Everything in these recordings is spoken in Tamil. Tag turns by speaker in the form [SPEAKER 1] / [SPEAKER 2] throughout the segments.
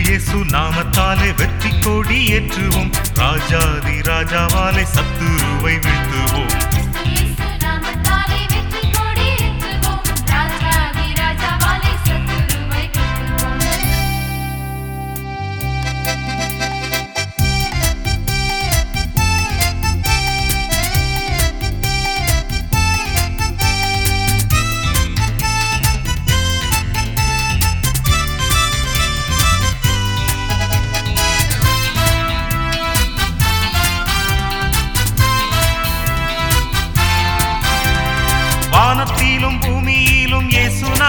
[SPEAKER 1] இயேசு நாமத்தாலே வெற்றி கொடி ஏற்றுவோம். ராஜாதி ராஜாவாலே சத்துருவை
[SPEAKER 2] வீழ்த்துவோம்.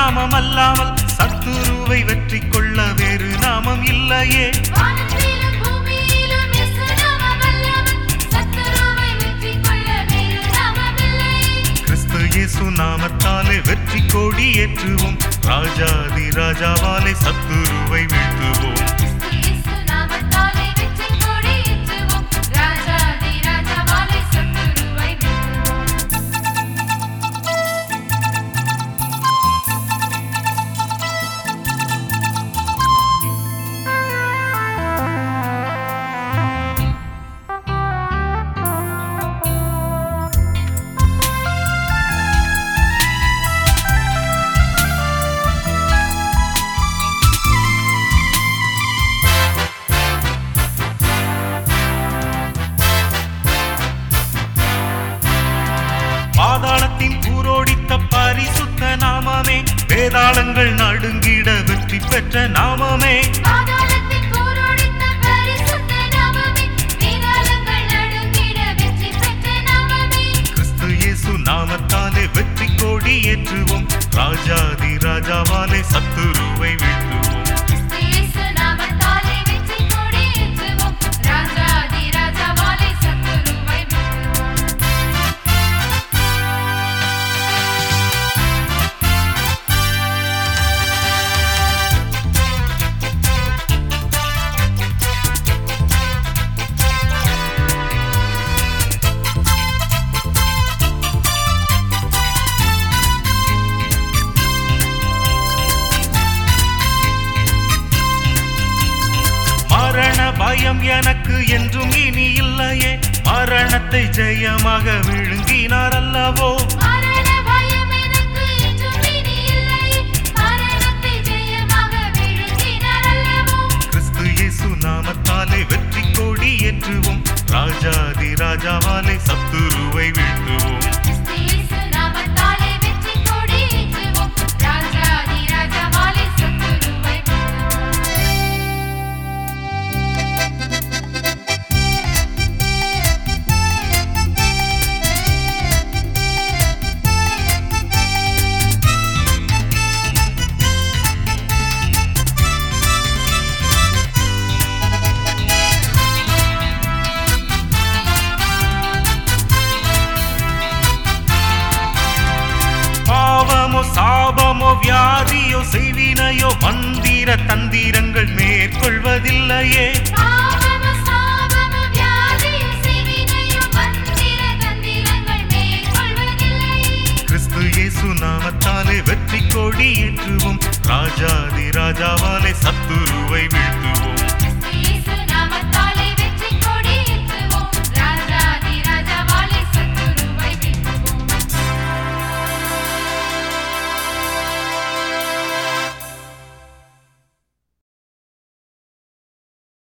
[SPEAKER 2] நாமம் அல்லாமல் சத்துருவை வெற்றி கொள்ள வேறு நாமம் இல்லையே.
[SPEAKER 1] இயேசு
[SPEAKER 2] நாமத்தாலே வெற்றி கொடி ஏற்றுவோம். ராஜாதி ராஜாவாலே சத்துருவை வீழ்த்துவோம். வேதாளங்கள் நடுங்கிட வெற்றி பெற்ற நாமமே. கிறிஸ்து இயேசு நாமத்தாலே வெற்றி கொடி ஏற்றுவோம் ராஜாதி ராஜாவாலே சத்துருவை வீழ்த்துவோம் மரண பயம் எனக்கு என்றும் இனி இல்லையே மரணத்தை ஜெயமாக விழுங்கினார் அல்லவோ நாமத்தாலே வெற்றி கொடி ஏற்றுவோம். ராஜாதி ராஜாவாலே சத்துருவை செய்வினையோ மந்திர தந்திரங்கள் மேற்கொள்வதில்லையே. கிறிஸ்து இயேசு நாமத்தாலே வெற்றி கொடி ஏற்றுவோம். ராஜாதி ராஜாவாலே சத்துருவை வீழ்த்துவோம்.